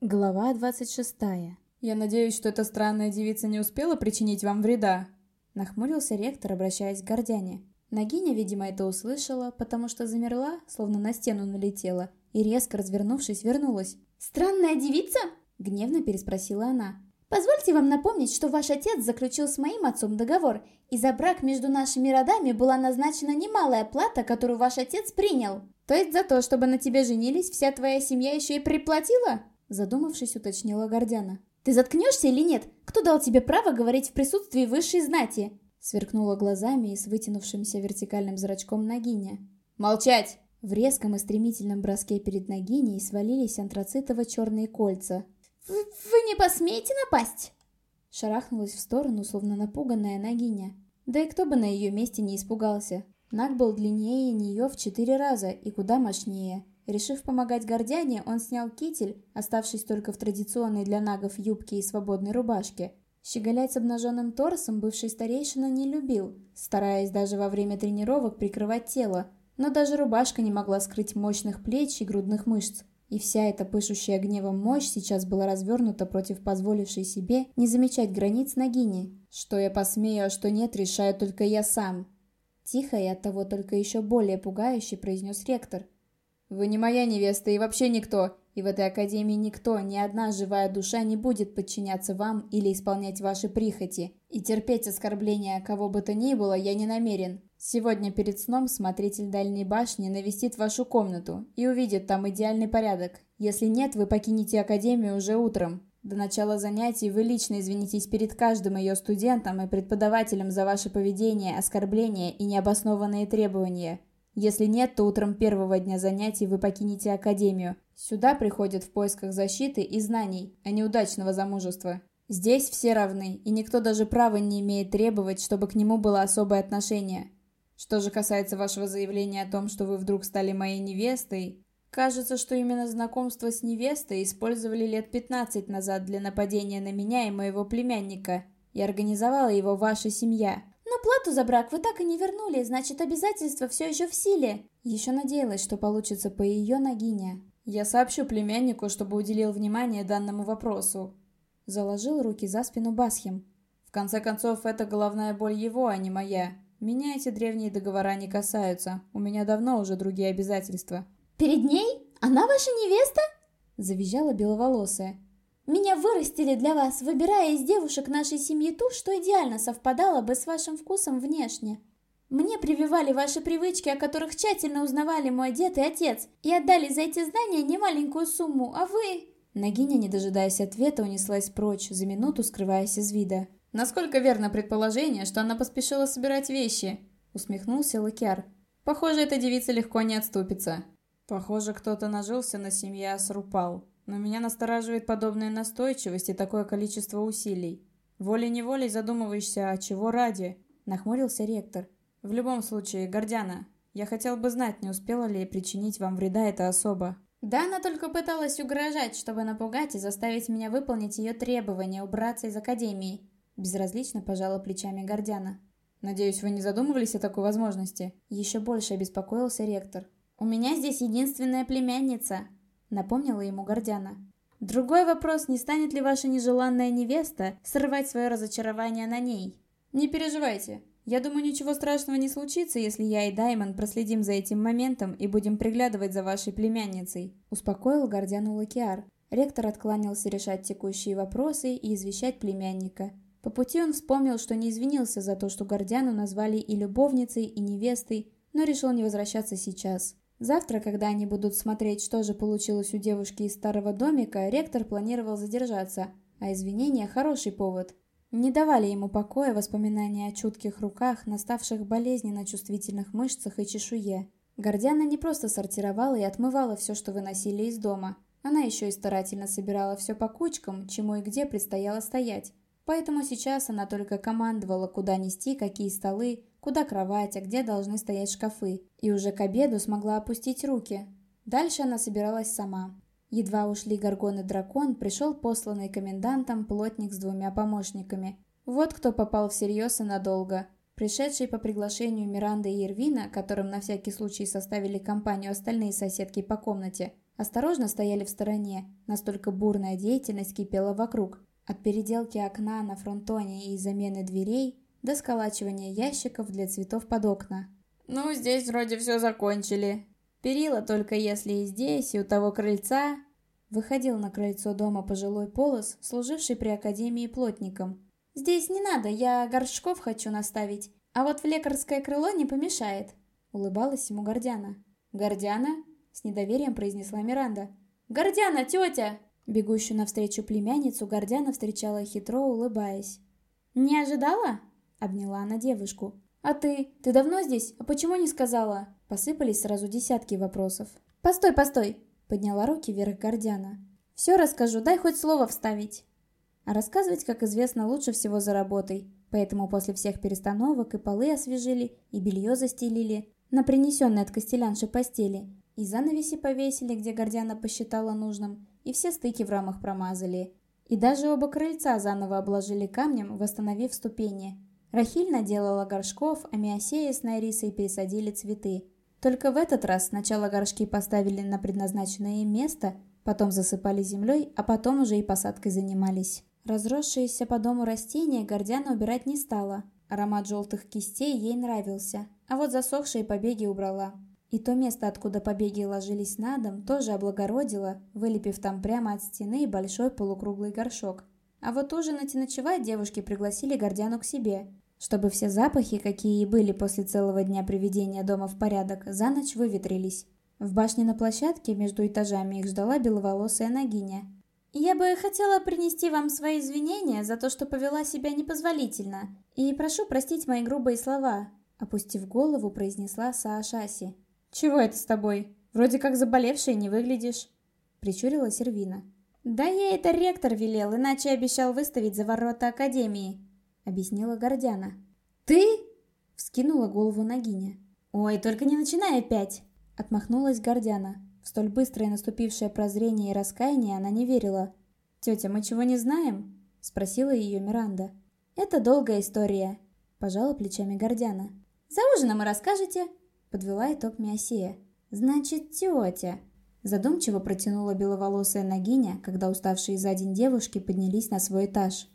Глава 26. «Я надеюсь, что эта странная девица не успела причинить вам вреда?» Нахмурился ректор, обращаясь к Гордяне. Нагиня, видимо, это услышала, потому что замерла, словно на стену налетела, и резко развернувшись, вернулась. «Странная девица?» — гневно переспросила она. «Позвольте вам напомнить, что ваш отец заключил с моим отцом договор, и за брак между нашими родами была назначена немалая плата, которую ваш отец принял». «То есть за то, чтобы на тебе женились, вся твоя семья еще и приплатила?» Задумавшись, уточнила Гордяна. «Ты заткнешься или нет? Кто дал тебе право говорить в присутствии высшей знати?» Сверкнула глазами и с вытянувшимся вертикальным зрачком Нагиня. «Молчать!» В резком и стремительном броске перед Нагиней свалились антрацитово-черные кольца. «Вы, «Вы не посмеете напасть?» Шарахнулась в сторону, словно напуганная Нагиня. Да и кто бы на ее месте не испугался. Наг был длиннее нее в четыре раза и куда мощнее. Решив помогать Гордяне, он снял китель, оставшись только в традиционной для нагов юбке и свободной рубашке. Щеголять с обнаженным торсом бывший старейшина не любил, стараясь даже во время тренировок прикрывать тело, но даже рубашка не могла скрыть мощных плеч и грудных мышц. И вся эта пышущая гневом мощь сейчас была развернута против позволившей себе не замечать границ Нагини. «Что я посмею, а что нет, решаю только я сам», Тихо и оттого только еще более пугающе произнес ректор – вы не моя невеста и вообще никто, и в этой академии никто, ни одна живая душа не будет подчиняться вам или исполнять ваши прихоти. И терпеть оскорбления кого бы то ни было я не намерен. Сегодня перед сном смотритель дальней башни навестит вашу комнату и увидит там идеальный порядок. Если нет, вы покинете академию уже утром. До начала занятий вы лично извинитесь перед каждым ее студентом и преподавателем за ваше поведение, оскорбления и необоснованные требования. Если нет, то утром первого дня занятий вы покинете Академию. Сюда приходят в поисках защиты и знаний, а не удачного замужества. Здесь все равны, и никто даже права не имеет требовать, чтобы к нему было особое отношение. Что же касается вашего заявления о том, что вы вдруг стали моей невестой, кажется, что именно знакомство с невестой использовали лет 15 назад для нападения на меня и моего племянника, и организовала его ваша семья. Но плату за брак вы так и не вернули, значит, обязательства все еще в силе. Еще надеялась, что получится по ее ногине. Я сообщу племяннику, чтобы уделил внимание данному вопросу. Заложил руки за спину Басхим. В конце концов, это головная боль его, а не моя. Меня эти древние договора не касаются. У меня давно уже другие обязательства. Перед ней? Она ваша невеста? Завизжала беловолосая. Меня вырастили для вас, выбирая из девушек нашей семьи ту, что идеально совпадала бы с вашим вкусом внешне. Мне прививали ваши привычки, о которых тщательно узнавали мой дед и отец, и отдали за эти знания немаленькую сумму, а вы...» Нагиня, не дожидаясь ответа, унеслась прочь, за минуту скрываясь из вида. «Насколько верно предположение, что она поспешила собирать вещи?» — усмехнулся Лакиар. «Похоже, эта девица легко не отступится. Похоже, кто-то нажился на семье Асрупал. Но меня настораживает подобная настойчивость и такое количество усилий. Волей-неволей задумываешься, а чего ради? Нахмурился ректор. В любом случае, Гордяна, я хотел бы знать, не успела ли причинить вам вреда эта особа. Да, она только пыталась угрожать, чтобы напугать и заставить меня выполнить ее требования убраться из академии. Безразлично пожала плечами Гордяна. Надеюсь, вы не задумывались о такой возможности? Еще больше обеспокоился ректор. У меня здесь единственная племянница, напомнила ему Гордяна. Другой вопрос, не станет ли ваша нежеланная невеста срывать свое разочарование на ней? Не переживайте. Я думаю, ничего страшного не случится, если я и Даймон проследим за этим моментом и будем приглядывать за вашей племянницей. Успокоил Гордяну Лакиар. Ректор откланялся решать текущие вопросы и извещать племянника. По пути он вспомнил, что не извинился за то, что Гордяну назвали и любовницей, и невестой, но решил не возвращаться сейчас. Завтра, когда они будут смотреть, что же получилось у девушки из старого домика, ректор планировал задержаться, а извинения – хороший повод. Не давали ему покоя воспоминания о чутких руках, наставших болезни на чувствительных мышцах и чешуе. Гордяна не просто сортировала и отмывала все, что выносили из дома. Она еще и старательно собирала все по кучкам, чему и где предстояло стоять. Поэтому сейчас она только командовала, куда нести, какие столы, куда кровать, а где должны стоять шкафы, и уже к обеду смогла опустить руки. Дальше она собиралась сама. Едва ушли Горгон и Дракон, пришел посланный комендантом плотник с двумя помощниками. Вот кто попал всерьез и надолго. Пришедшие по приглашению Миранды и Ирвина, которым на всякий случай составили компанию остальные соседки по комнате, осторожно стояли в стороне, настолько бурная деятельность кипела вокруг. От переделки окна на фронтоне и замены дверей до сколачивания ящиков для цветов под окна. «Ну, здесь вроде все закончили. Перила только если и здесь, и у того крыльца...» Выходил на крыльцо дома пожилой полос, служивший при академии плотником. «Здесь не надо, я горшков хочу наставить, а вот в лекарское крыло не помешает», — улыбалась ему Гордяна. «Гордяна?» — с недоверием произнесла Миранда. «Гордяна, тетя!» Бегущую навстречу племянницу Гордяна встречала хитро, улыбаясь. «Не ожидала?» — обняла она девушку. «А ты? Ты давно здесь? А почему не сказала?» Посыпались сразу десятки вопросов. «Постой, постой!» Подняла руки вверх Гордяна. «Все расскажу, дай хоть слово вставить». А рассказывать, как известно, лучше всего за работой. Поэтому после всех перестановок и полы освежили, и белье застелили на принесенной от костелянши постели, и занавеси повесили, где Гордяна посчитала нужным, и все стыки в рамах промазали. И даже оба крыльца заново обложили камнем, восстановив ступени. Рахиль наделала горшков, а Миосея с Найрисой пересадили цветы. Только в этот раз сначала горшки поставили на предназначенное им место, потом засыпали землей, а потом уже и посадкой занимались. Разросшиеся по дому растения Гордяна убирать не стала. Аромат желтых кистей ей нравился, а вот засохшие побеги убрала. И то место, откуда побеги ложились на дом, тоже облагородила, вылепив там прямо от стены большой полукруглый горшок. А вот ужинать и ночевать девушки пригласили Гордяну к себе, чтобы все запахи, какие и были после целого дня приведения дома в порядок, за ночь выветрились. В башне на площадке между этажами их ждала беловолосая Нагиня. «Я бы хотела принести вам свои извинения за то, что повела себя непозволительно, и прошу простить мои грубые слова», опустив голову, произнесла Саашаси. «Чего это с тобой? Вроде как заболевшая не выглядишь», причурила Сервина. «Да ей это ректор велел, иначе обещал выставить за ворота Академии», объяснила Гордяна. «Ты?» — вскинула голову Нагиня. «Ой, только не начинай опять!» — отмахнулась Гордяна. В столь быстрое наступившее прозрение и раскаяние она не верила. «Тетя, мы чего не знаем?» — спросила ее Миранда. «Это долгая история», — пожала плечами Гордяна. «За ужином и расскажете?» — подвела итог Миосея. «Значит, тетя...» Задумчиво протянула беловолосая Нагиня, когда уставшие за день девушки поднялись на свой этаж.